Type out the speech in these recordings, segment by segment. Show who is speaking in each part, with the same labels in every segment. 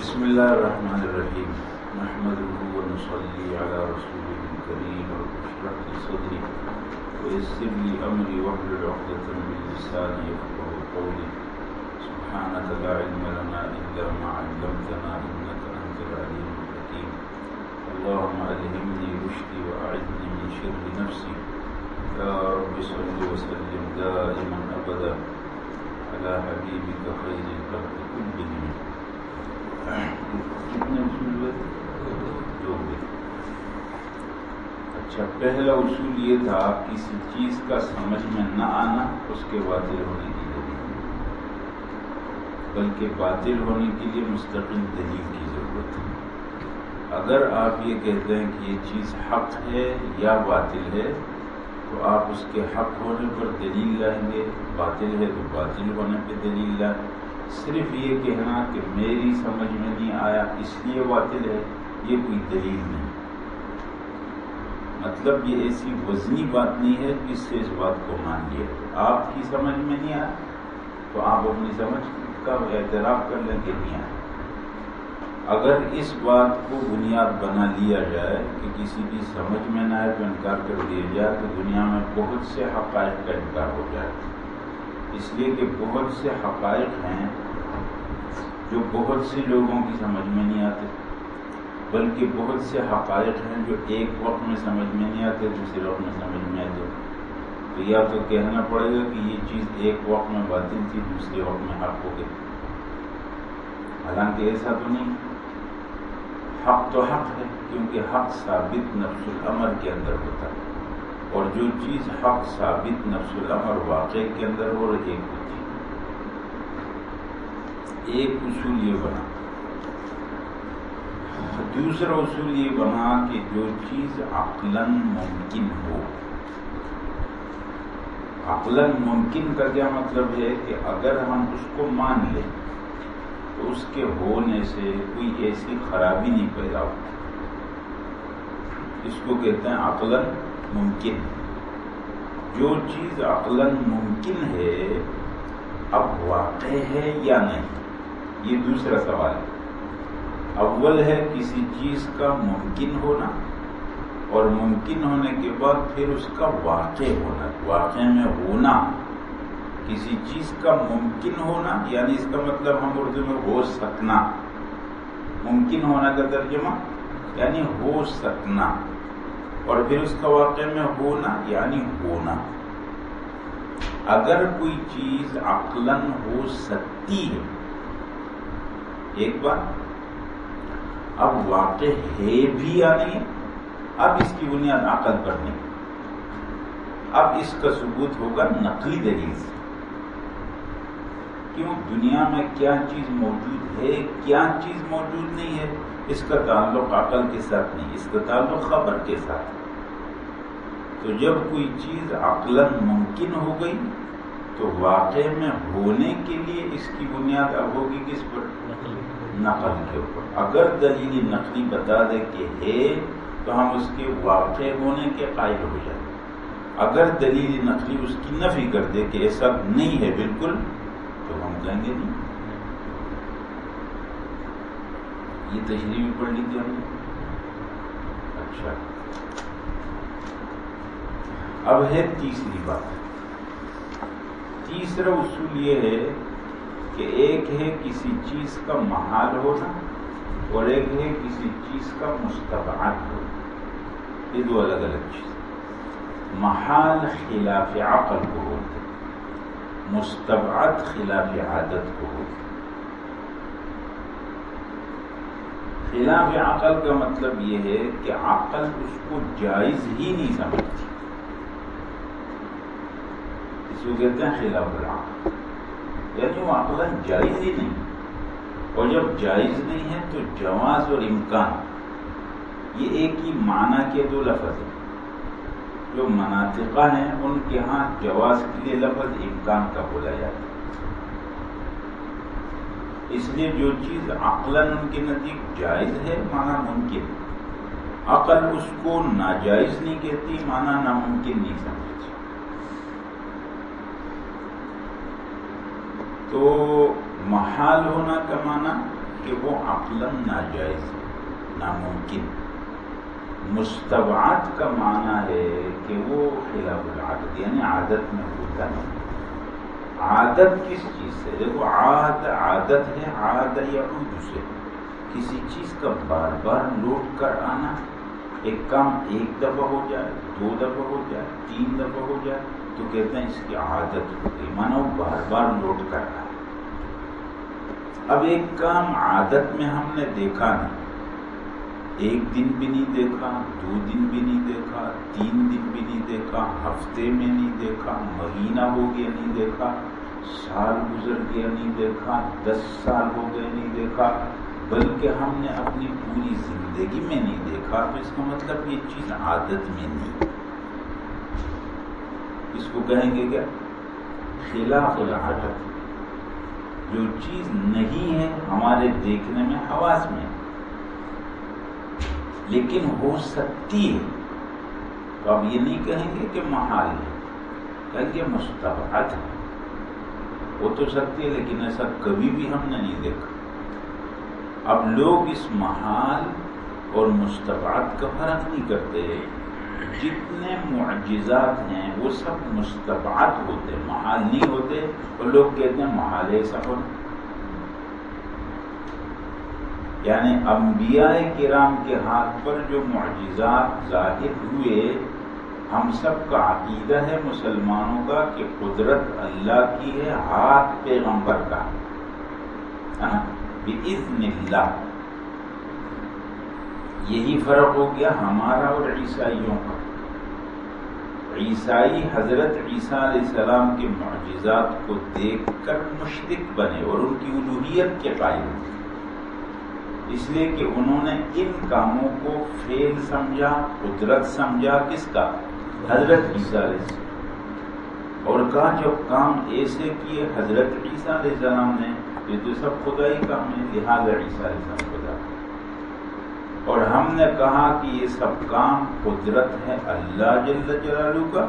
Speaker 1: بسم الله الرحمن الرحيم نحمده ونصلي على رسوله الكريم رب اشرح لي صدري ويسر لي امري واحلل عقدة من لساني يفقهوا قولي سبحانك لا علم لنا الا ما علمتنا انك انت العليم الحكيم اللهم الهمني رشدي واعذني من شر نفسي يا رب صل وسلم دائما ابدا۔ على حبيبك خير الخلق كلهم کتنے اصول ہوئے؟ دو ہوئے۔ اچھا پہلا اصول یہ تھا کسی چیز کا سمجھ میں نہ آنا، اس کے باطل ہونے کی دلیل۔ بلکہ باطل ہونے کے لیے مستقل دلیل کی ضرورت ہے۔ اگر آپ یہ کہتے ہیں کہ یہ چیز حق ہے یا باطل ہے، تو آپ اس کے حق ہونے پر دلیل لائیں گے۔ باطل ہے تو باطل ہونے پہ دلیل لائیں۔ صرف یہ کہنا کہ میری سمجھ میں نہیں آیا، اس لیے باطل ہے، یہ کوئی دلیل نہیں۔ مطلب یہ ایسی وزنی بات نہیں ہے جس سے اس بات کو مان لیا۔ آپ کی سمجھ میں نہیں آیا، تو آپ اپنی سمجھ کا اعتراف کر لیں کہ نہیں آیا۔ اگر اس بات کو بنیاد بنا لیا جائے کہ کسی کی سمجھ میں نہ آئے تو انکار کر دیا جائے، تو دنیا میں بہت سے حقائق کا انکار ہو جائے اس لیے کہ بہت سے حقائق ہیں جو بہت سے لوگوں کی سمجھ میں نہیں آتے، بلکہ بہت سے حقائق ہیں جو ایک وقت میں سمجھ میں نہیں آتے، دوسرے وقت میں سمجھ میں آتے۔ تو یا تو کہنا پڑے گا کہ یہ چیز ایک وقت میں باطل تھی، دوسرے وقت میں حق ہو گئی۔ حالانکہ ایسا تو نہیں۔ حق تو حق ہے، کیونکہ حق ثابت نفس العمر کے اندر ہوتا ہے۔ اور جو چیز حق ثابت نفس العمر واقع کے اندر ہو رہی ایک ہوتی ایک اصول یہ بنا۔ دوسرا اصول یہ بنا کہ جو چیز عقلا ممکن ہو۔ عقلا ممکن کا کیا مطلب ہے کہ اگر ہم اس کو مان لیں تو اس کے ہونے سے کوئی ایسی خرابی نہیں پیدا ہو اس کو کہتے ہیں عقلا ممکن۔ جو چیز عقلا ممکن ہے، اب واقع ہے یا نہیں؟ یہ دوسرا سوال ہے۔ اول ہے کسی چیز کا ممکن ہونا، اور ممکن ہونے کے بعد پھر اس کا واقع ہونا، واقع میں ہونا۔ کسی چیز کا ممکن ہونا یعنی اس کا مطلب ہم اردو میں ہو سکنا۔ ممکن ہونا کا ترجمہ یعنی ہو سکنا۔ اور پھر اس کا واقع میں ہونا یعنی ہونا۔ اگر کوئی چیز عقلن ہو سکتی ہے، ایک بات، اب واقع ہے بھی یا نہیں، اب اس کی بنیاد عقل پر نہیں۔ اب اس کا ثبوت ہوگا نقلی دلیل سے۔ کیوں دنیا میں کیا چیز موجود ہے، کیا چیز موجود نہیں ہے، اس کا تعلق عقل کے ساتھ نہیں، اس کا تعلق خبر کے ساتھ تو جب کوئی چیز عقل ممکن ہو گئی، تو واقع میں ہونے کے لیے اس کی بنیاد اب ہوگی کس پر؟ نقل کے اوپر۔ اگر دلیل نقلی بتا دے کہ ہے، تو ہم اس کے واقع ہونے کے قائل ہو جائیں۔ اگر دلیل نقلی اس کی نفی کر دے کہ ایسا نہیں ہے، بالکل تو ہم کہیں گے نہیں یہ تشریح بھی پڑھ لی تھی ہم نے اچھا۔ اب ہے تیسری بات۔ تیسرا اصول یہ ہے کہ ایک ہے کسی چیز کا محال ہونا اور ایک ہے کسی چیز کا مستبعد ہونا۔ یہ دو الگ الگ چیز۔ محال خلاف عقل کو مستبعد خلاف عادت کو خلاف عقل کا مطلب یہ ہے کہ عقل اس کو جائز ہی نہیں سمجھتی۔ اس کو کہتے ہیں خلاف العقل۔ یعنی وہ عقل جائز ہی نہیں۔ اور جب جائز نہیں ہے تو جواز اور امکان۔ یہ ایک ہی معنی کے دو لفظ ہیں۔ جو مناطقہ ہیں، ان کے ہاں جواز کے لیے لفظ امکان کا بولا جاتا ہے۔ اس لیے جو چیز عقل ان کے نزدیک جائز ہے مانا ممکن عقل اس کو ناجائز نہیں کہتی مانا ناممکن نہیں سمجھتی۔ تو محال ہونا کا معنی کہ وہ عقل ناجائز ہے، ناممکن۔ مستبعات کا معنی ہے کہ وہ خلاف العادت یعنی عادت میں ہوتا نہیں۔ عادت کس چیز سے؟ دیکھو، عاد، عادت ہے، عاد یا سے۔ کسی چیز کا بار بار لوٹ کر آنا، ایک کام ایک دفعہ ہو جائے، دو دفعہ ہو جائے، تین دفعہ ہو جائے، تو کہتے ہیں اس کی عادت ہو گئی۔ مانو بار بار لوٹ کر آئے۔ اب ایک کام عادت میں ہم نے دیکھا نہیں ایک دن بھی نہیں دیکھا، دو دن بھی نہیں دیکھا، تین دن بھی نہیں دیکھا، ہفتے میں نہیں دیکھا، مہینہ ہو گیا نہیں دیکھا، سال گزر گیا نہیں دیکھا، دس سال ہو گئے نہیں دیکھا، بلکہ ہم نے اپنی پوری زندگی میں نہیں دیکھا۔ تو اس کا مطلب یہ چیز عادت میں نہیں۔ اس کو کہیں گے کیا؟ خلاف العادت۔ جو چیز نہیں ہے، ہمارے دیکھنے میں، حواس میں۔ ہے لیکن ہو سکتی ہے۔ تو اب یہ نہیں کہیں گے کہ محال ہے۔ کہیں گے مستبعد ہے۔ وہ تو سکتی ہے لیکن ایسا کبھی بھی ہم نے نہیں دیکھا۔ اب لوگ اس محال اور مستبعد کا فرق نہیں کرتے۔ جتنے معجزات ہیں وہ سب مستبعد ہوتے، محال نہیں ہوتے۔ اور لوگ کہتے ہیں محال ایسا ہونا۔ یعنی انبیاء کرام کے ہاتھ پر جو معجزات ظاہر ہوئے، ہم سب کا عقیدہ ہے مسلمانوں کا کہ قدرت اللہ کی ہے، ہاتھ پیغمبر کا۔ بِإِذْنِ اللہ۔ یہی فرق ہو گیا ہمارا اور عیسائیوں کا۔ عیسائی حضرت عیسیٰ علیہ السلام کے معجزات کو دیکھ کر مشرق بنے اور ان کی الوحیت کے قائم ہوئے اس لیے کہ انہوں نے ان کاموں کو فیل سمجھا، قدرت سمجھا، کس کا؟ حضرت عیسیٰ علیہ السلام۔ اور کہا، جو کام ایسے کیے حضرت عیسیٰ علیہ السلام نے، یہ تو سب خدائی کام ہے لہٰذا عیسیٰ علیہ السلام خدا اور ہم نے کہا کہ یہ سب کام قدرت ہے، اللہ جل جلالہ کا۔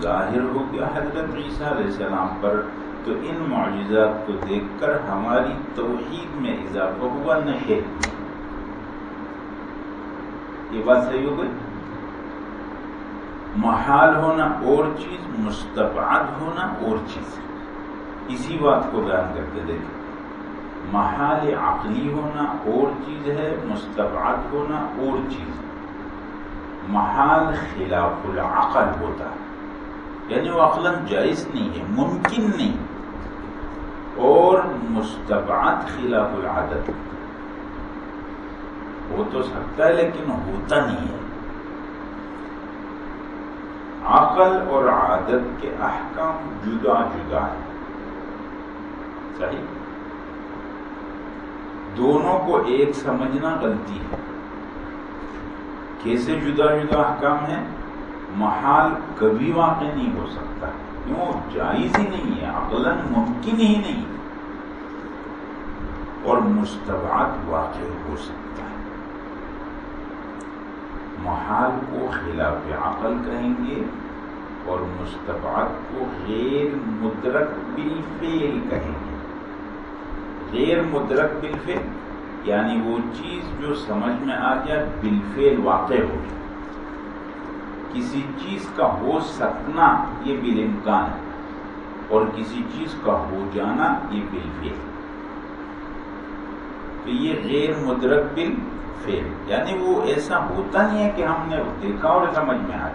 Speaker 1: ظاہر ہو گیا حضرت عیسیٰ علیہ السلام پر۔ تو ان معجزات کو دیکھ کر ہماری توحید میں اضافہ ہوا نہیں یہ بات صحیح ہو گئی؟ محال ہونا اور چیز، مستبعد ہونا اور چیز۔ اسی بات کو بیان کر کے دیکھیں۔ محال عقلی ہونا اور چیز ہے، مستبعد ہونا اور چیز۔ محال خلاف العقل ہوتا ہے۔ یعنی وہ عقل جائز نہیں ہے، ممکن نہیں۔ اور مستبعات خلاف العادت۔ ہو تو سکتا ہے لیکن ہوتا نہیں ہے۔ عقل اور عادت کے احکام جدا جدا ہیں۔ صحیح؟ دونوں کو ایک سمجھنا غلطی ہے۔ کیسے جدا جدا احکام ہیں؟ محال کبھی واقع نہیں ہو سکتا۔ ہے کیوں جائز ہی نہیں ہے عقل ممکن ہی نہیں۔ اور مستبعات واقع ہو سکتا ہے۔ محال کو خلاف عقل کہیں گے اور مستبعات کو غیر مدرک بالفعل کہیں گے۔ غیر مدرک بالفعل یعنی وہ چیز جو سمجھ میں آ جائے بالفعل واقع ہو۔ جائے کسی چیز کا ہو سکنا یہ بل امکان ہے، اور کسی چیز کا ہو جانا یہ بل فیل تو یہ غیر مدرک بل فیل یعنی وہ ایسا ہوتا نہیں ہے کہ ہم نے دیکھا اور سمجھ میں آ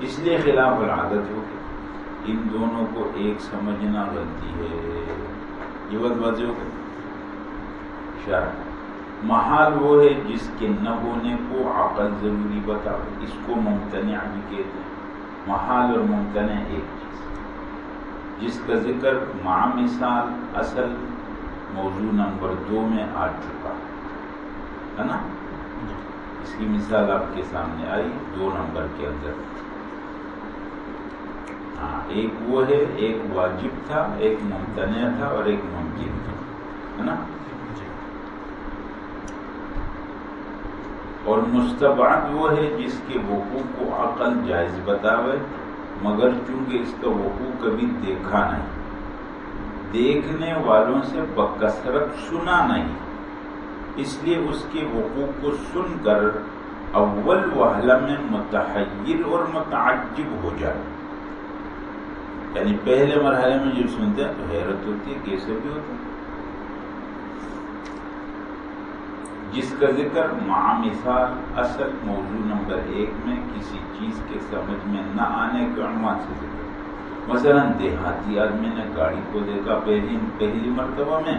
Speaker 1: اس لیے خلاف العادت ہو گئی ان دونوں کو ایک سمجھنا غلطی ہے۔ یہ بات بازی ہو گئی شرح۔ محال وہ ہے جس کے نہ ہونے کو عقل ضروری بتا، اس کو ممتنع بھی کہتے ہیں۔ محال اور ممتنع ایک چیز۔ جس کا ذکر مع مثال اصل موضوع نمبر دو میں آ چکا ہے نا؟ اس کی مثال آپ کے سامنے آئی، دو نمبر کے اندر۔ ہاں ایک وہ ہے، ایک واجب تھا، ایک ممتنع تھا اور ایک ممکن تھا۔ ہے نا؟ اور مستبعد وہ ہے جس کے وقوع کو عقل جائز بتاوے، مگر چونکہ اس کا وقوع کبھی دیکھا نہیں۔ دیکھنے والوں سے بکثرت سنا نہیں، اس لیے اس کے حقوق کو سن کر اول وحلہ میں متحیر اور متعجب ہو جائے۔ یعنی پہلے مرحلے میں جب سنتے ہیں تو حیرت ہوتی ہے کیسے بھی ہوتا ہے جس کا ذکر مثال اصل موضوع نمبر ایک میں کسی چیز کے سمجھ میں نہ آنے کے عنوان سے ذکر مثلا دیہاتی آدمی نے گاڑی کو دیکھا پہلی پہلی مرتبہ میں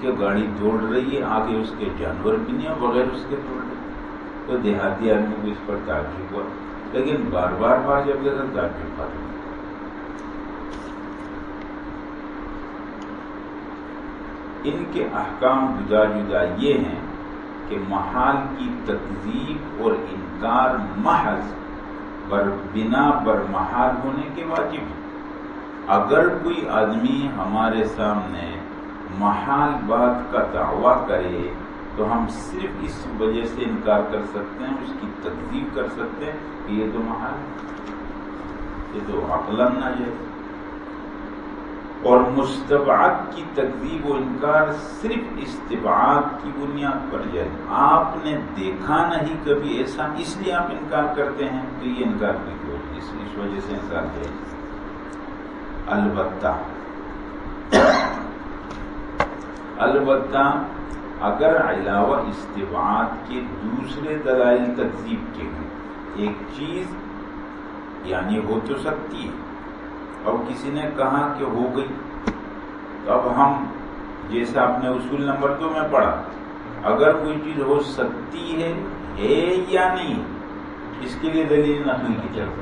Speaker 1: کہ گاڑی دوڑ رہی ہے، آگے اس کے جانور بھی نہیں بغیر اس کے دوڑ رہے۔ تو دیہاتی آدمی کو اس پر تعجب ہوا، لیکن بار بار بار جب دیکھا تعجب ختم ان کے احکام جدا جدا یہ ہیں کہ محال کی تکذیب اور انکار محض بر بنا بر محال ہونے کے واجب اگر کوئی آدمی ہمارے سامنے محال بات کا دعویٰ کرے، تو ہم صرف اس وجہ سے انکار کر سکتے ہیں، اس کی تکذیب کر سکتے ہیں کہ یہ تو محال ہے۔ یہ تو عقلن نہ جائے اور مستبعات کی تقزیب و انکار صرف استبعات کی بنیاد پر جائے آپ نے دیکھا نہیں کبھی ایسا، اس لیے آپ انکار کرتے ہیں تو یہ انکار کی اس اس وجہ سے انکار ہے البتہ البتہ اگر علاوہ استبعات کے دوسرے دلائل تقزیب کے ہیں، ایک چیز یعنی ہو تو سکتی ہے۔ اور کسی نے کہا کہ ہو گئی، تو اب ہم جیسے آپ نے اصول نمبر دو میں پڑھا، اگر کوئی چیز ہو سکتی ہے ہے یا نہیں، اس کے لیے دلیل نقل کی طرف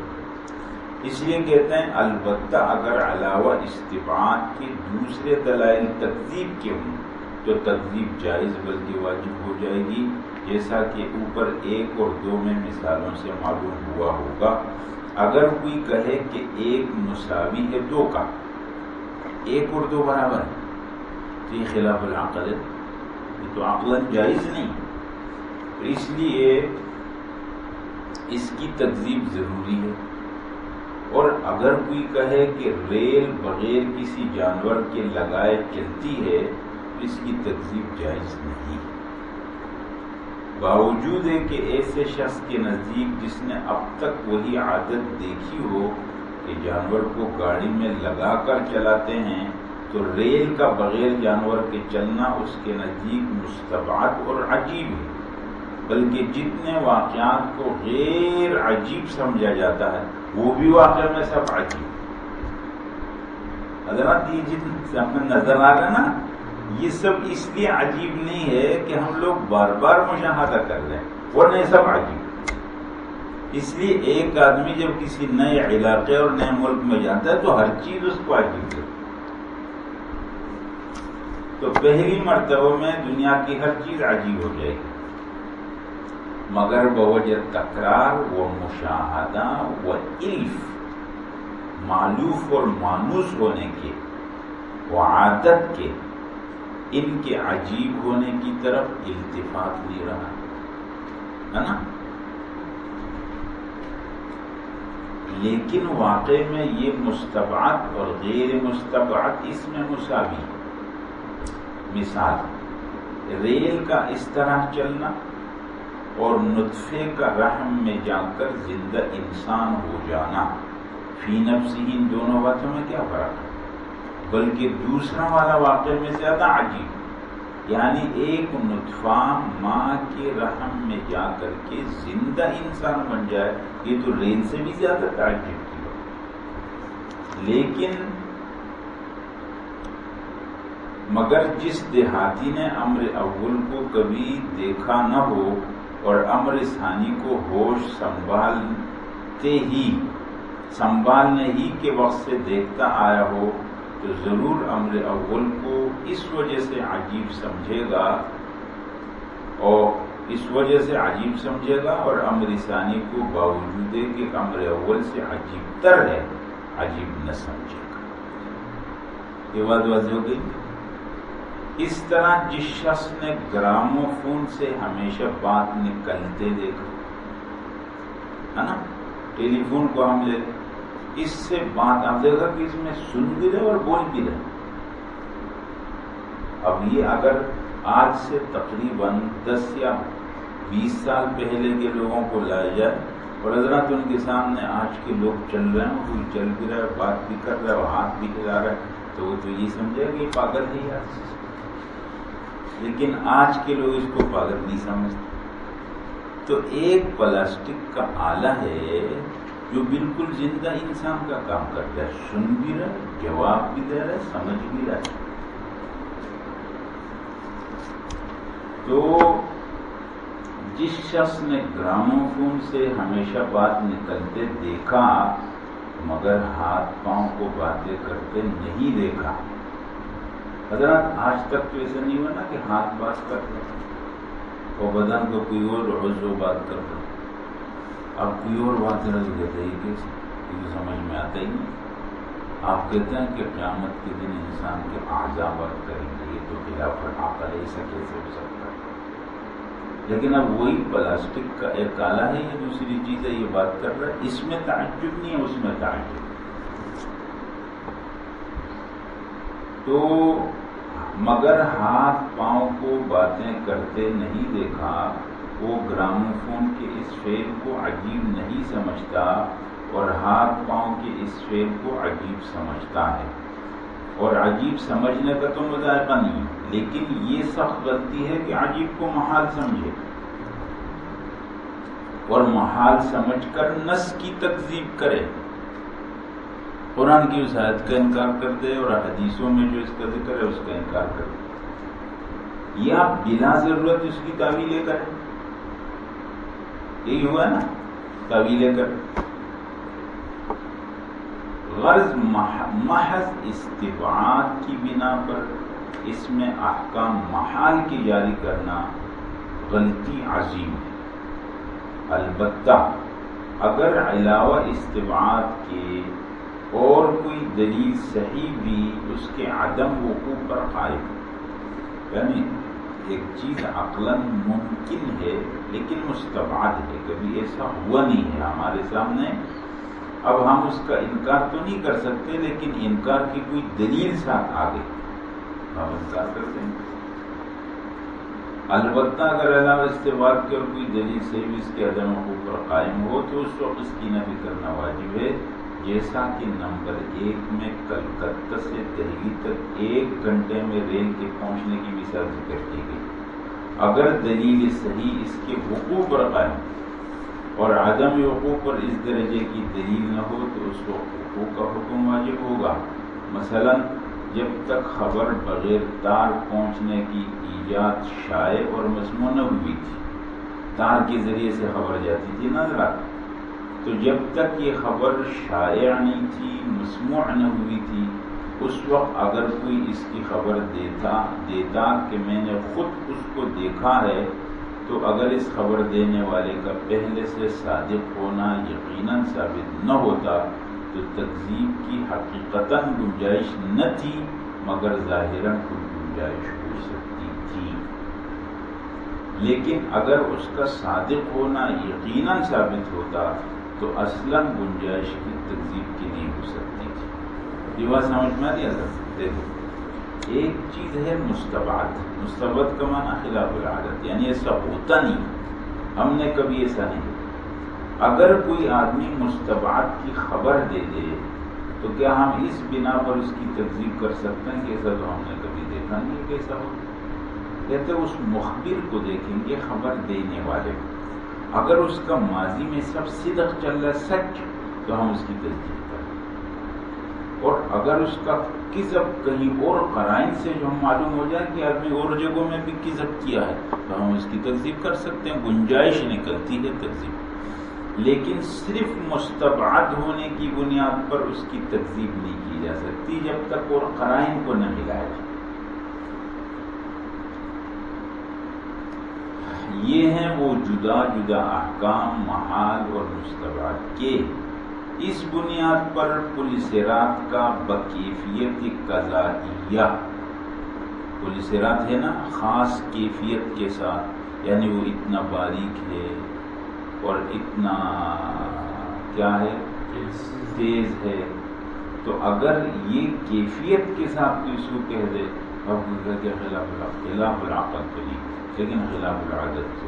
Speaker 1: اس لیے کہتے ہیں، البتہ اگر علاوہ استفاد کے دوسرے دلائل تقزیب کے ہوں، تو تقزیب جائز، بلکہ واجب ہو جائے گی، جیسا کہ اوپر ایک اور دو میں مثالوں سے معلوم ہوا ہوگا۔ اگر کوئی کہے کہ ایک مساوی ہے دو کا، ایک اور دو برابر ہے، تو یہ خلاف العقل ہے۔ یہ تو عقل جائز نہیں۔ اس لیے اس کی تقزیب ضروری ہے۔ اور اگر کوئی کہے کہ ریل بغیر کسی جانور کے لگائے چلتی ہے اس کی تقزیب جائز نہیں۔ ہے باوجود ہے کہ ایسے شخص کے نزدیک جس نے اب تک وہی عادت دیکھی ہو کہ جانور کو گاڑی میں لگا کر چلاتے ہیں، تو ریل کا بغیر جانور کے چلنا اس کے نزدیک مستبعد اور عجیب ہے۔ بلکہ جتنے واقعات کو غیر عجیب سمجھا جاتا ہے، وہ بھی واقع میں سب عجیب۔ حضرات یہ جتنے نظر آ رہا ہے نا یہ سب اس لیے عجیب نہیں ہے کہ ہم لوگ بار بار مشاہدہ کر رہے ہیں وہ نہیں سب عجیب اس لیے ایک آدمی جب کسی نئے علاقے اور نئے ملک میں جاتا ہے تو ہر چیز اس کو عجیب ہے۔ تو پہلی مرتبہ میں دنیا کی ہر چیز عجیب ہو جائے گی۔ مگر بوجہ تکرار و مشاہدہ و علف معلوف اور مانوس ہونے کے وہ عادت کے ان کے عجیب ہونے کی طرف التفاق نہیں رہا، ہے نا؟ لیکن واقع میں یہ مستبعات اور غیر مستبعات اس میں مساوی مثال، ریل کا اس طرح چلنا اور نطفے کا رحم میں جا کر زندہ انسان ہو جانا، فی نفسی ان دونوں باتوں میں کیا فرق ہے؟ بلکہ دوسرا والا واقع میں زیادہ عجیب یعنی ایک نطفہ ماں کے رحم میں جا کر کے زندہ انسان بن جائے، یہ تو رین سے بھی زیادہ تعجب کی بات لیکن مگر جس دیہاتی نے امر اول کو کبھی دیکھا نہ ہو اور امر ثانی کو ہوش سنبھالتے ہی، سنبھالنے ہی کے وقت سے دیکھتا آیا ہو تو ضرور امر اول کو اس وجہ سے عجیب سمجھے گا اور اس وجہ سے عجیب سمجھے گا اور امر ثانی کو باوجود کہ امر اول سے عجیب تر ہے، عجیب نہ سمجھے گا۔ یہ بات واضح ہو گئی؟ اس طرح جس شخص نے گرامو فون سے ہمیشہ بات نکلتے دیکھا، ہے نا؟ ٹیلی فون کو ہم لیتے اس سے بات آپ دیکھا کہ اس میں سن بھی رہے اور بول بھی رہے۔ اب یہ اگر آج سے تقریباً دس یا بیس سال پہلے کے لوگوں کو لایا جائے اور حضرات ان کے سامنے آج کے لوگ چل رہے ہیں، کوئی چل بھی رہا ہے، بات بھی کر رہا ہے اور ہاتھ بھی ہلا رہا ہے، تو وہ تو یہ سمجھے کہ یہ پاگل ہے یار لیکن آج کے لوگ اس کو پاگل نہیں سمجھتے۔ تو ایک پلاسٹک کا آلہ ہے جو بالکل زندہ انسان کا کام کرتا ہے، سن بھی رہا ہے، جواب بھی دے رہا ہے، سمجھ بھی رہا تو جس شخص نے گراموں فون سے ہمیشہ بات نکلتے دیکھا، مگر ہاتھ پاؤں کو باتیں کرتے نہیں دیکھا۔ حضرات، آج تک تو ایسا نہیں ہوا نا کہ ہاتھ بات کرتے اور بدن کو کوئی اور روز وہ بات کرتا اب کوئی اور بات رہ کہتے ہی سمجھ میں آتا ہی نہیں آپ کہتے ہیں کہ قیامت کے دن انسان کے آزا بات کریں گے یہ تو خلاف عقل ایسا کیسے ہو سکتا ہے۔ لیکن اب وہی پلاسٹک کا ایک کالا ہے یا دوسری چیز ہے، یہ بات کر رہا ہے۔ اس میں تعجب نہیں ہے، اس میں تعجب۔ تو مگر ہاتھ پاؤں کو باتیں کرتے نہیں دیکھا وہ گراموفون کے اس فیل کو عجیب نہیں سمجھتا اور ہاتھ پاؤں کے اس فیل کو عجیب سمجھتا ہے۔ اور عجیب سمجھنے کا تو مذائقہ نہیں، لیکن یہ سخت غلطی ہے کہ عجیب کو محال سمجھے۔ اور محال سمجھ کر نس کی تکزیب کرے۔ قرآن کی اس آیت کا انکار کر دے اور حدیثوں میں جو اس کا ذکر ہے اس کا انکار کر دے۔ یا بنا ضرورت اس کی تعویلیں کرے یہی ہوا نا؟ تعویلیں کر۔ غرض محض استفاد کی بنا پر اس میں احکام محال کی جاری کرنا غلطی عظیم ہے۔ البتہ اگر علاوہ استفاد کے اور کوئی دلیل صحیح بھی اس کے عدم وقوع پر قائم یعنی ایک چیز عقل ممکن ہے، لیکن مستبعد ہے، کبھی ایسا ہوا نہیں ہے۔ ہمارے سامنے اب ہم اس کا انکار تو نہیں کر سکتے، لیکن انکار کی کوئی دلیل ساتھ آ گئی ہم انکار کرتے ہیں۔ البتہ اگر علاوہ استعمال کی اور کوئی دلیل سے بھی اس کے عدم حقوق پر قائم ہو، تو اس وقت اس کی نبی کرنا واجب ہے۔ جیسا کہ نمبر ایک میں کلکتہ سے دہلی تک ایک گھنٹے میں ریل کے پہنچنے کی مثال ذکر کی گئی۔ اگر دلیل صحیح اس کے حقوق پر قائم اور عدم حقوق پر اس درجے کی دلیل نہ ہو تو اس کو حقوق کا حکم واجب ہوگا۔ مثلا، جب تک خبر بغیر تار پہنچنے کی ایجاد شائع اور مسموع نہ ہوئی تھی، تار کے ذریعے سے خبر جاتی تھی، نظر آتی۔ تو جب تک یہ خبر شائع نہیں تھی، مسموع نہ ہوئی تھی، اس وقت اگر کوئی اس کی خبر دیتا دیتا کہ میں نے خود اس کو دیکھا ہے، تو اگر اس خبر دینے والے کا پہلے سے صادق ہونا یقیناً ثابت نہ ہوتا، تو تقزیب کی حقیقت گنجائش نہ تھی، مگر ظاہراً کوئی گنجائش ہو سکتی تھی۔ لیکن اگر اس کا صادق ہونا یقیناً ثابت ہوتا تو اصلاً گنجائش کی تقزیب کی نہیں ہو سکتی تھی۔ یہ بات سمجھ میں آ سکتے تھے ایک چیز ہے مستباد مستبد کا معنی خلاف العادت یعنی ایسا ہوتا نہیں۔ ہم نے کبھی ایسا نہیں اگر کوئی آدمی مستباد کی خبر دے دے، تو کیا ہم اس بنا پر اس کی تقزیب کر سکتے ہیں کہ ایسا تو ہم نے کبھی دیکھا نہیں کیسا ہو؟ کہتے اس مخبر کو دیکھیں گے خبر دینے والے کو۔ اگر اس کا ماضی میں سب صدق چل رہا ہے، سچ، تو ہم اس کی تصدیق اور اگر اس کا کزب کہیں اور قرائن سے جو ہم معلوم ہو جائے کہ آدمی اور جگہوں میں بھی کزب کیا ہے، تو ہم اس کی تقزیب کر سکتے ہیں، گنجائش نکلتی ہے تقزیب لیکن صرف مستبعد ہونے کی بنیاد پر اس کی تقزیب نہیں کی جا سکتی جب تک اور قرائن کو نہ ملایا جائے یہ ہیں وہ جدا جدا احکام محال اور مستبعد کے۔ اس بنیاد پر پولیس رات کا بکیفیت قضائیہ۔ پولیس رات ہے نا خاص کیفیت کے ساتھ یعنی وہ اتنا باریک ہے اور اتنا کیا ہے؟ تیز۔ ہے۔ تو اگر یہ کیفیت کے ساتھ تو اس کو کہہ دے کے خلاف خلاف العقل نہیں۔ لیکن خلاف العادت سے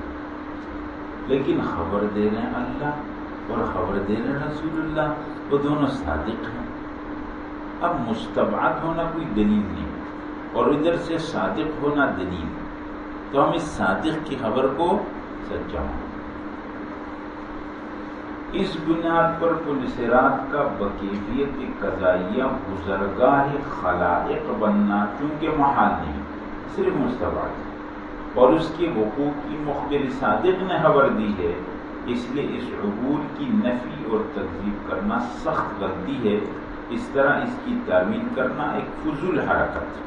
Speaker 1: لیکن خبر دے رہے ہیں اللہ اور خبر دے رہے رسول اللہ، وہ دونوں صادق ہیں۔ اب مستبعد ہونا کوئی دلیل نہیں، اور ادھر سے صادق ہونا دلیل۔ تو ہم اس صادق کی خبر کو سچا ہوں اس بنیاد پر پولیس رات کا بکیفیت، قضائیہ بزرگاہ خلائق بننا چونکہ محال نہیں، صرف مستباد اور اس کے حقوق کی مختلف صادق نے خبر دی ہے، اس لیے اس عبور کی نفی اور تقزیب کرنا سخت غلطی ہے۔ اس طرح اس کی تعمیر کرنا ایک فضول حرکت۔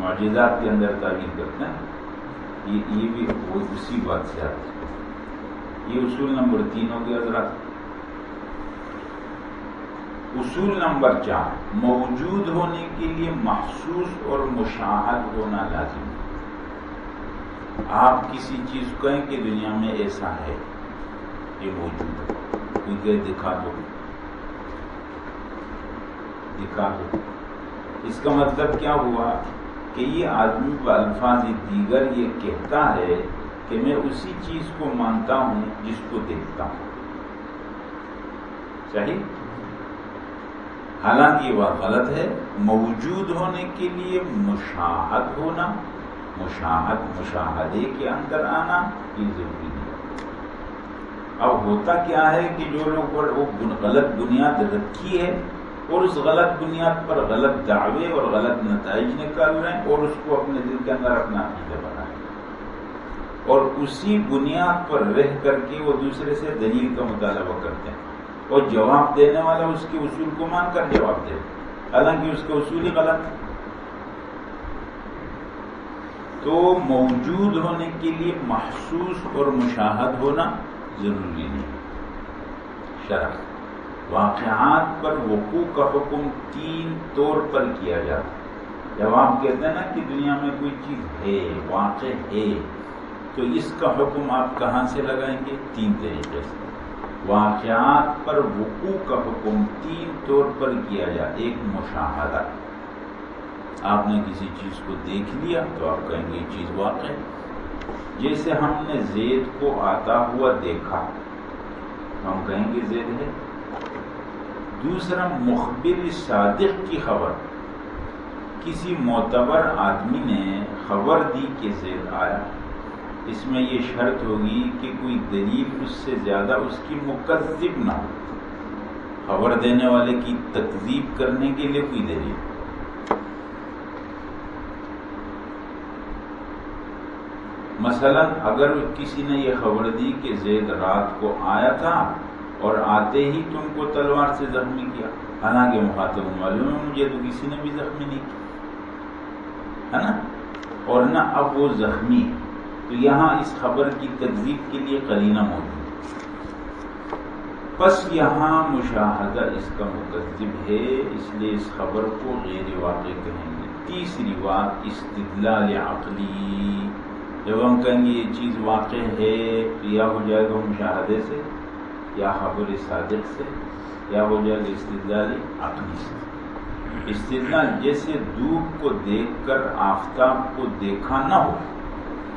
Speaker 1: معجزات کے اندر تعمیر کرتے ہیں۔ یہ بھی اسی بات سے آتی ہے۔ یہ اصول نمبر تین ہو گیا ذرا اصول نمبر چار، موجود ہونے کے لیے محسوس اور مشاہد ہونا لازم آپ کسی چیز کہیں کہ دنیا میں ایسا ہے، یہ موجود ہے۔ دکھا دو۔ دکھا دو۔ اس کا مطلب کیا ہوا کہ یہ آدمی الفاظ دیگر یہ کہتا ہے کہ میں اسی چیز کو مانتا ہوں جس کو دیکھتا ہوں۔ صحیح؟ حالانکہ یہ بات غلط ہے۔ موجود ہونے کے لیے مشاہد ہونا۔ مشاہد مشاہدے کے اندر آنا یہ ضروری ہے اب ہوتا کیا ہے کہ جو لوگ وہ غلط بنیاد رکھی ہے اور اس غلط بنیاد پر غلط دعوے اور غلط نتائج نکال رہے ہیں اور اس کو اپنے دل کے اندر اپنا عقیدہ بنا۔ اور اسی بنیاد پر رہ کر کے وہ دوسرے سے دلیل کا مطالبہ کرتے ہیں اور جواب دینے والا اس کے اصول کو مان کر جواب دے۔ حالانکہ اس کا اصول ہی غلط ہے تو موجود ہونے کے لیے محسوس اور مشاہد ہونا ضروری نہیں شرح واقعات پر وقوع کا حکم تین طور پر کیا جاتا جب آپ کہتے ہیں نا کہ دنیا میں کوئی چیز ہے، واقع ہے، تو اس کا حکم آپ کہاں سے لگائیں گے؟ تین طریقے سے۔ واقعات پر وقوع کا حکم تین طور پر کیا جائے ایک مشاہدہ۔ آپ نے کسی چیز کو دیکھ لیا تو آپ کہیں گے یہ چیز واقع جیسے ہم نے زید کو آتا ہوا دیکھا، ہم کہیں گے زید ہے۔ دوسرا، مخبر صادق کی خبر۔ کسی معتبر آدمی نے خبر دی کہ زید آیا۔ اس میں یہ شرط ہوگی کہ کوئی دلیل اس سے زیادہ اس کی مکذب نہ ہو۔ خبر دینے والے کی تکذیب کرنے کے لیے کوئی دلیل۔ مثلا اگر کسی نے یہ خبر دی کہ زید رات کو آیا تھا اور آتے ہی تم کو تلوار سے زخمی کیا، حالانکہ مخاطب معلوم ہے مجھے تو کسی نے بھی زخمی نہیں کیا، ہے نا؟ اور نہ اب وہ زخمی۔ تو یہاں اس خبر کی تجزیب کے لیے قرینہ موجود بس یہاں مشاہدہ اس کا متذب ہے، اس لیے اس خبر کو غیر واقع کہیں گے۔ تیسری بات، استدلال عقلی۔ جب ہم کہیں گے یہ چیز واقع ہے یا ہو جائے گا مشاہدے سے، یا خبر صادق سے، یا ہو جائے گا استدلال عقلی سے۔ استدلال جیسے دھوپ کو دیکھ کر، آفتاب کو دیکھا نہ ہو،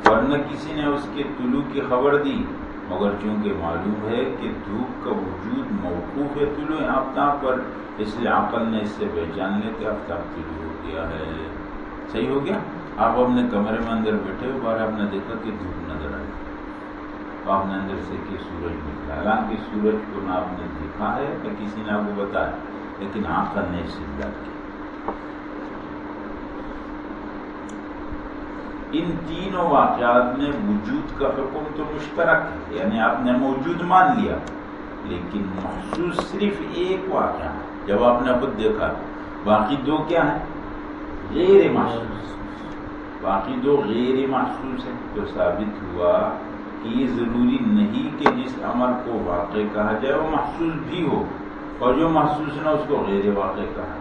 Speaker 1: ورنہ کسی نے اس کے طلوع کی خبر دی۔ مگر چونکہ معلوم ہے کہ دھوپ کا وجود موقوف ہے طلوع آفتاب پر، اس لیے عقل نے اس سے پہچان لیا کہ آفتاب طلوع ہو گیا ہے۔ صحیح ہو گیا؟ آپ اپنے کمرے میں اندر بیٹھے ہو بار آپ نے دیکھا کہ دھوپ نظر آئی۔ تو آپ نے اندر سے کہ سورج نکلا۔ حالانکہ سورج کو نہ آپ نے دیکھا ہے، نہ کسی نے آپ کو بتایا، لیکن ہاں، عقل نے اس سے کیا ان تینوں واقعات میں وجود کا حکم تو مشترک ہے یعنی آپ نے موجود مان لیا، لیکن محسوس صرف ایک واقعہ ہے جب آپ نے خود دیکھا، باقی دو کیا ہیں؟ غیر محسوس باقی دو غیر محسوس ہیں تو ثابت ہوا کہ یہ ضروری نہیں کہ جس عمل کو واقع کہا جائے، وہ محسوس بھی ہو، اور جو محسوس نہ اس کو غیر واقع کہا جائے۔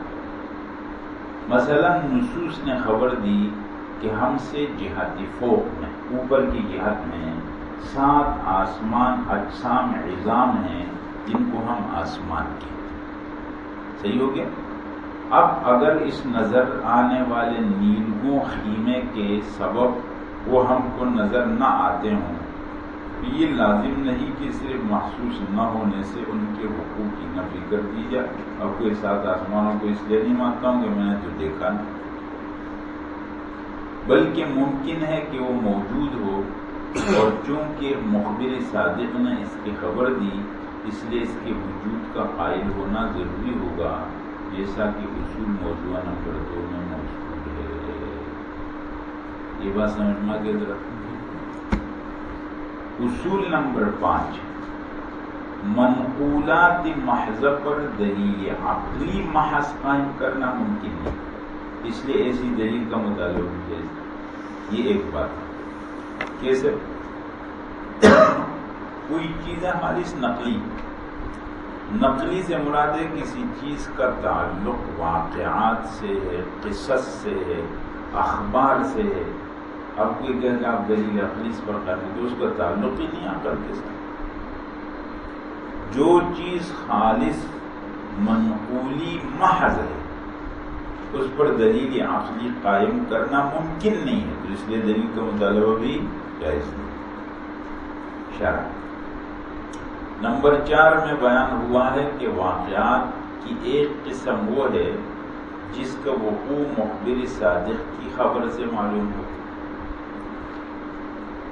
Speaker 1: مثلا نصوص نے خبر دی کہ ہم سے جہتی فوق میں اوپر کی جہت میں سات آسمان اجسام عظام ہیں، جن کو ہم آسمان کہتے ہیں۔ صحیح ہو گیا؟ اب اگر اس نظر آنے والے نیلگوں خیمے کے سبب وہ ہم کو نظر نہ آتے ہوں، یہ لازم نہیں کہ صرف محسوس نہ ہونے سے ان کے حقوق کی نفی کر دی جائے۔ اور کوئی سات آسمانوں کو اس لیے نہیں مانتا ہوں کہ میں نے تو دیکھا نہیں۔ بلکہ ممکن ہے کہ وہ موجود ہو اور چونکہ مخبر صادق نے اس کی خبر دی، اس لیے اس کے وجود کا قائل ہونا ضروری ہوگا۔ جیسا کہ اصول موضوع نمبر دو میں موجود ہے، یہ بات سمجھنا کہ ذرا اصول نمبر پانچ، منقولات محض پر دلیل عقلی محض قائم کرنا ممکن ہے۔ اس لیے ایسی دلیل کا مطالعہ کیا یہ ایک بات کیسے کوئی چیز ہے خالص نقلی نقلی سے مراد ہے کسی چیز کا تعلق واقعات سے ہے، قصص سے ہے، اخبار سے ہے۔ اب کوئی کہ آپ دلیل اخلیص پر کریں تو اس کا تعلق ہی نہیں عقل کے ساتھ جو چیز خالص، منقولی محض ہے، اس پر دلیل عقلی قائم کرنا ممکن نہیں ہے، تو اس لیے دلیل کا مطالبہ بھی جائز نہیں۔ شرح۔ نمبر چار میں بیان ہوا ہے کہ واقعات کی ایک قسم وہ ہے جس کا وقوع مقبر صادق کی خبر سے معلوم ہو۔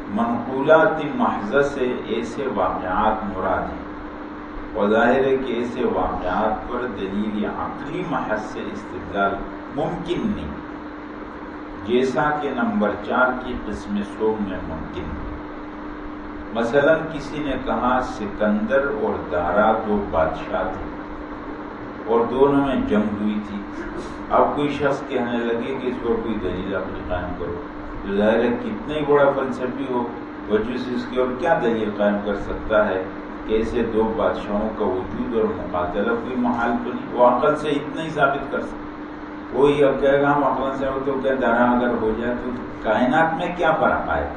Speaker 1: منقولات محض سے ایسے واقعات مراد ہیں۔ اور ظاہر ہے کہ ایسے واقعات پر دلیل عقلی محض سے استدلال ممکن نہیں، جیسا کہ نمبر چار کی قسم سوم میں ممکن ہے۔ مثلا کسی نے کہا سکندر اور دارا دو بادشاہ تھے اور دونوں میں جنگ ہوئی تھی۔ اب کوئی شخص کہنے لگے کہ اس پر کوئی دلیل اپنی قائم کرو۔ جو ظاہر ہے کتنا ہی بڑا فلسفی ہو، وجہ سے اس کی اور کیا دلیل قائم کر سکتا ہے کہ ایسے دو بادشاہوں کا وجود اور مقاتلہ کوئی محال تو نہیں، وہ عقل سے اتنا ہی ثابت کر سکتا وہی اب کہے گا ہم عقل سے ہو تو کہ درا اگر ہو جائے تو کائنات میں کیا فرق آئے؟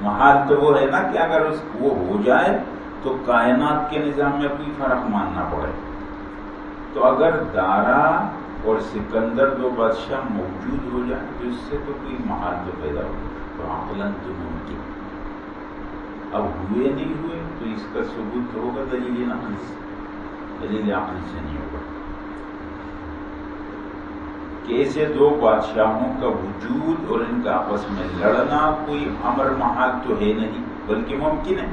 Speaker 1: محال تو وہ ہے نا کہ اگر اس وہ ہو جائے تو کائنات کے نظام میں کوئی فرق ماننا پڑے۔ تو اگر دارا اور سکندر دو بادشاہ موجود ہو جائیں تو اس سے تو کوئی محال تو پیدا ہو تو آکلن تو ممکن۔ اب ہوئے نہیں ہوئے تو اس کا ثبوت ہوگا دلیل عقلی سے۔ دلیل عقلی سے نہیں ہوگا۔ کہ ایسے دو بادشاہوں کا وجود اور ان کا آپس میں لڑنا کوئی امر محال تو ہے نہیں، بلکہ ممکن ہے۔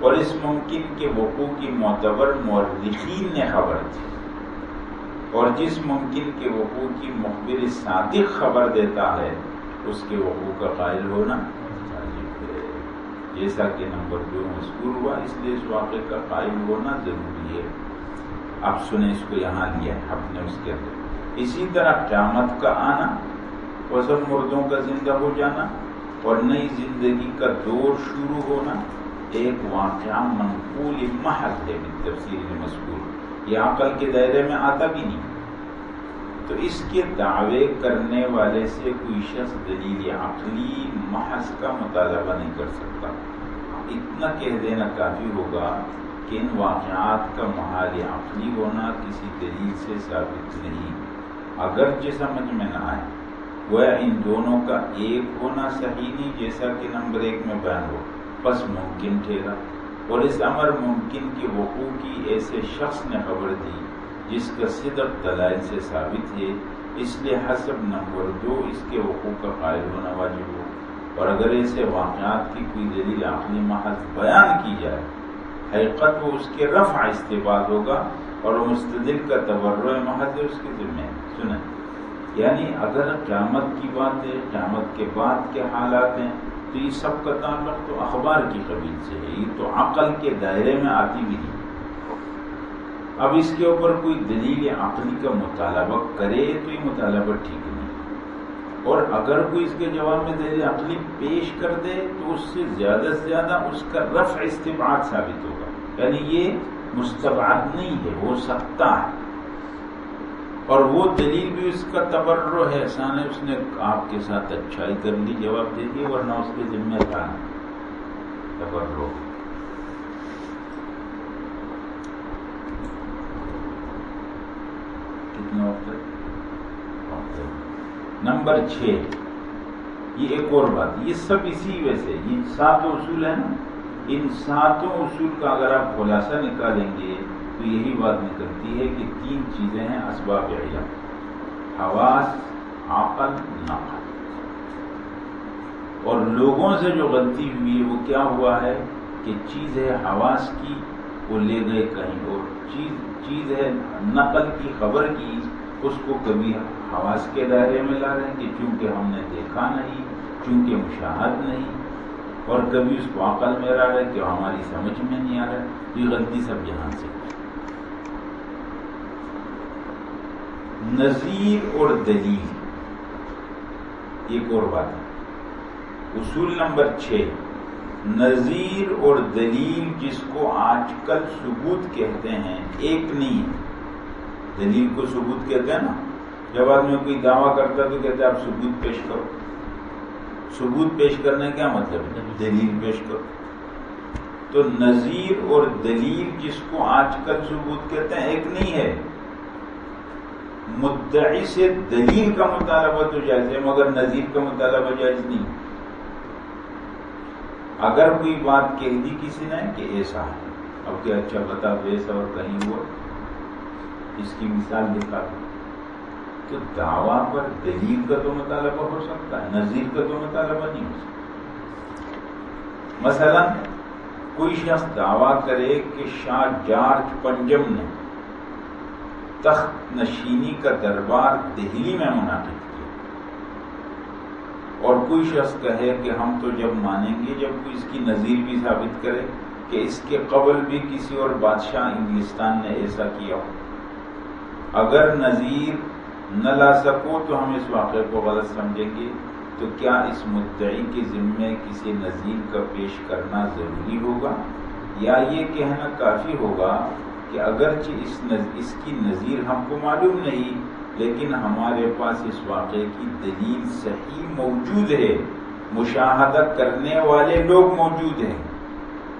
Speaker 1: اور اس ممکن کے وقوع کی معتبر مورخین نے خبر تھی اور جس ممکن کے وقوع کی مخبر صادق خبر دیتا ہے، اس کے وقوع کا قائل ہونا جیسا کہ نمبر دو مذکور ہوا، اس لیے اس واقعے کا قائل ہونا ضروری ہے۔ آپ سنیں اس کو یہاں لیا، اپنے اس کے اندر۔ اسی طرح قیامت کا آنا اور سب مردوں کا زندہ ہو جانا اور نئی زندگی کا دور شروع ہونا ایک واقعہ منقول محض ہے تفصیل مذکور۔ یہ عقل کے دائرے میں آتا بھی نہیں۔ تو اس کے دعوے کرنے والے سے کوئی شخص دلیل عقلی محض کا مطالبہ نہیں کر سکتا۔ اتنا کہہ دینا کافی ہوگا کہ ان واقعات کا محال عقلی ہونا کسی دلیل سے ثابت نہیں۔ اگرچہ سمجھ میں نہ آئے وہ ان دونوں کا ایک ہونا صحیح نہیں جیسا کہ نمبر ایک میں بیان ہو بس ممکن ٹھہرا، اور اس امر ممکن کے وقوع کی ایسے شخص نے خبر دی جس کا صدق دلائل سے ثابت ہے، اس لیے حسب نمبر دو اس کے وقوع کا قائل ہونا واجب ہو۔ اور اگر ایسے واقعات کی کوئی دلیل عقلی محض بیان کی جائے، حقیقت وہ اس کے رفع استعمال ہوگا اور مستدل کا تبرع محض ہے اس کے ذمہ ہے۔ سنیں۔ یعنی اگر قیامت کی بات ہے قیامت کے بعد کے حالات ہیں، تو یہ سب کا تعلق تو اخبار کی قبیل سے ہے، یہ تو عقل کے دائرے میں آتی بھی نہیں۔ اب اس کے اوپر کوئی دلیل عقلی کا مطالبہ کرے تو یہ مطالبہ ٹھیک نہیں۔ اور اگر کوئی اس کے جواب میں دلیل عقلی پیش کر دے، تو اس سے زیادہ سے زیادہ اس کا رفع استبعاد ثابت ہوگا۔ یعنی یہ مستبعد نہیں ہے، ہو سکتا ہے۔ اور وہ دلیل بھی اس کا تبرو ہے احسان ہے اس نے آپ کے ساتھ اچھائی کر لی، جواب دے دی، ورنہ اس کے ذمہ تھا تبرو کتنے وقت نمبر چھ۔ یہ ایک اور بات، یہ سب اسی وجہ سے، یہ سات اصول ہیں نا۔ ان ساتوں اصول کا اگر آپ خلاصہ نکالیں گے تو یہی بات نکلتی ہے کہ تین چیزیں ہیں اسباب علم حواس، عقل نقل اور لوگوں سے جو غلطی ہوئی ہے وہ کیا ہوا ہے کہ چیز ہے حواس کی، وہ لے گئے کہیں اور۔ چیز چیز ہے نقل کی خبر کی، اس کو کبھی حواس کے دائرے میں لا رہے ہیں کہ چونکہ ہم نے دیکھا نہیں، چونکہ مشاہد نہیں۔ اور کبھی اس کو عقل میں رہا ہے کہ ہماری سمجھ میں نہیں آ رہا۔ یہ غلطی سب جہاں سے۔ نظیر اور دلیل۔ ایک اور بات۔ ہے اصول نمبر چھ۔ نظیر اور دلیل جس کو آج کل ثبوت کہتے ہیں، ایک نہیں ہے۔ دلیل کو ثبوت کہتے ہیں نا؟ جب آدمی کوئی دعویٰ کرتا تو کہتے ہیں آپ ثبوت پیش کرو۔ ثبوت پیش کرنے کیا مطلب ہے؟ دلیل پیش کرو۔ تو نظیر اور دلیل جس کو آج کل ثبوت کہتے ہیں، ایک نہیں ہے۔ مدعی سے دلیل کا مطالبہ تو جائز ہے، مگر نظیر کا مطالبہ جائز نہیں۔ اگر کوئی بات کہہ دی کسی نے کہ ایسا ہے، اب کیا اچھا بتا دو، ایسا اور کہیں ہوا۔ اس کی مثال دکھا دو۔ تو دعویٰ پر دلیل کا تو مطالبہ ہو سکتا ہے، نظیر کا تو مطالبہ نہیں ہو سکتا۔ مثلا کوئی شخص دعویٰ کرے کہ شاہ جارج پنجم نے تخت نشینی کا دربار دہلی میں منعقد کیا۔ اور کوئی شخص کہے کہ ہم تو جب مانیں گے، جب کوئی اس کی نظیر بھی ثابت کرے کہ اس کے قبل بھی کسی اور بادشاہ انگلستان نے ایسا کیا ہو۔ اگر نظیر نہ لا سکو تو ہم اس واقعے کو غلط سمجھیں گے۔ تو کیا اس مدعی کے ذمے کسی نظیر کا پیش کرنا ضروری ہوگا؟ یا یہ کہنا کافی ہوگا کہ اگرچہ اس اس کی نظیر ہم کو معلوم نہیں، لیکن ہمارے پاس اس واقعے کی دلیل صحیح موجود ہے۔ مشاہدہ کرنے والے لوگ موجود ہیں۔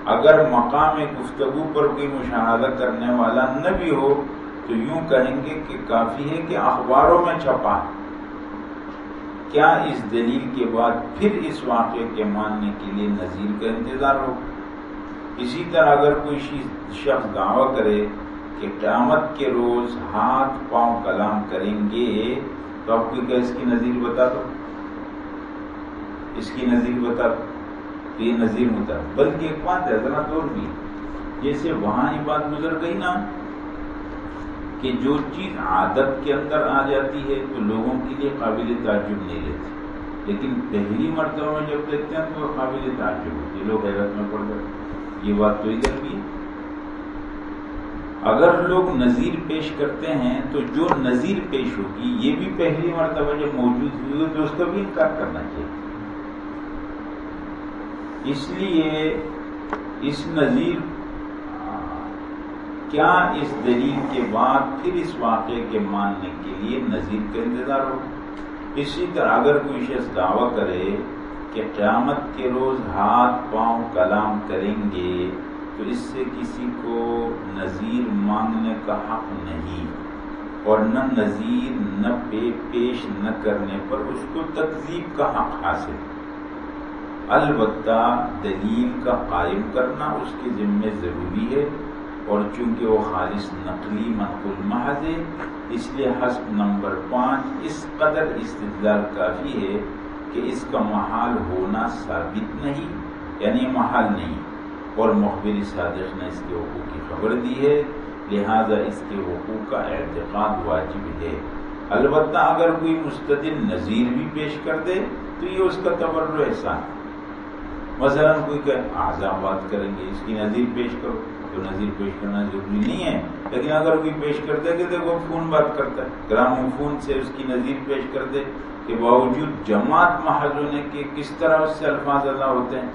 Speaker 1: اگر مقام گفتگو پر کوئی مشاہدہ کرنے والا نہ بھی ہو، تو یوں کہیں گے کہ کافی ہے کہ اخباروں میں چھپا۔ کیا اس دلیل کے بعد پھر اس واقعے کے ماننے کے لیے نظیر کا انتظار ہو؟ اسی طرح اگر کوئی شخص دعویٰ کرے کہ قیامت کے روز ہاتھ پاؤں کلام کریں گے، تو آپ کو کیا اس کی نظیر بتا دو؟ اس کی نظیر بتا دو۔ یہ نظیر مطلب ہوتا بلکہ ایک بات ہے، ذرا دور بھی جیسے وہاں یہ بات گزر گئی نا کہ جو چیز عادت کے اندر آ جاتی ہے، تو لوگوں کے لیے قابل تعجب نہیں لیتی لیکن پہلی مرتبہ میں جب دیکھتے ہیں تو وہ قابل تعجب ہوتی ہے۔ لوگ حیرت میں پڑ جاتے یہ بات تو ادھر بھی اگر لوگ نظیر پیش کرتے ہیں تو جو نظیر پیش ہوگی، یہ بھی پہلی مرتبہ جب موجود ہوئی ہو تو اس کا بھی انکار کرنا چاہیے۔ اس لیے اس نظیر کیا اس دلیل کے بعد پھر اس واقعے کے ماننے کے لیے نظیر کا انتظار ہو اسی طرح اگر کوئی شخص دعویٰ کرے کہ قیامت کے روز ہاتھ پاؤں کلام کریں گے تو اس سے کسی کو نظیر مانگنے کا حق نہیں اور نہ نظیر نہ پے پیش نہ کرنے پر اس کو تقزیب کا حق حاصل۔ البتہ دلیل کا قائم کرنا اس کے ذمے ضروری ہے اور چونکہ وہ خالص نقلی منقول محض ہے، اس لیے حسب نمبر پانچ اس قدر استدلال کافی ہے کہ اس کا محال ہونا ثابت نہیں یعنی محال نہیں، اور مخبر صادق نے اس کے حقوق کی خبر دی ہے، لہذا اس کے حقوق کا اعتقاد واجب ہے۔ البتہ اگر کوئی مستدل نظیر بھی پیش کر دے، تو یہ اس کا تبر احسان ہے۔ مثلا کوئی کہ آزاد بات کریں گے، اس کی نظیر پیش کرو، تو نظیر پیش کرنا ضروری نہیں ہے، لیکن اگر کوئی پیش کر دے کہ دیکھو فون بات کرتا ہے گرام فون سے اس کی نظیر پیش کر دے کہ باوجود جماعت محض ہونے کے کس طرح اس سے الفاظ ادا ہوتے ہیں؟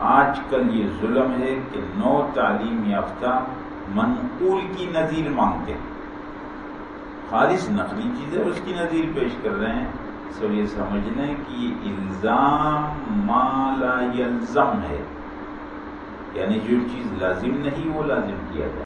Speaker 1: آج کل یہ ظلم ہے کہ نو تعلیم یافتہ منقول کی نظیر مانگتے ہیں۔ خالص نقلی چیزیں اس کی نظیر پیش کر رہے ہیں۔ سب یہ سمجھ لیں کہ یہ الزام مالا یلزم ہے۔ یعنی جو چیز لازم نہیں، وہ لازم کیا جائے۔